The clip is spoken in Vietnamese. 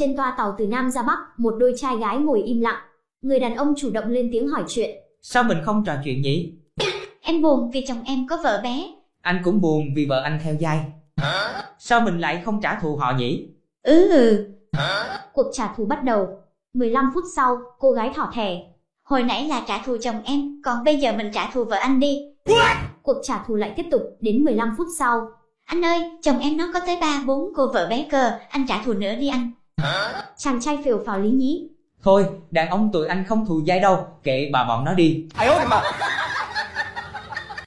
Trên toa tàu từ Nam ra Bắc, một đôi trai gái ngồi im lặng. Người đàn ông chủ động lên tiếng hỏi chuyện. Sao mình không trò chuyện nhỉ? Em buồn vì chồng em có vợ bé. Anh cũng buồn vì vợ anh theo dai. Sao mình lại không trả thù họ nhỉ? Ừ ừ. Cuộc trả thù bắt đầu. 15 phút sau, cô gái thỏ thẻ. Hồi nãy là trả thù chồng em, còn bây giờ mình trả thù vợ anh đi. Cuộc trả thù lại tiếp tục, đến 15 phút sau. Anh ơi, chồng em nó có tới 3 4 cô vợ bé cơ, anh trả thù nữa đi anh. Chàng trai phều phào lý nhí. Thôi, đàn ông tụi anh không thù dai đâu, kệ bà bọn nó đi. Ai ơi mà.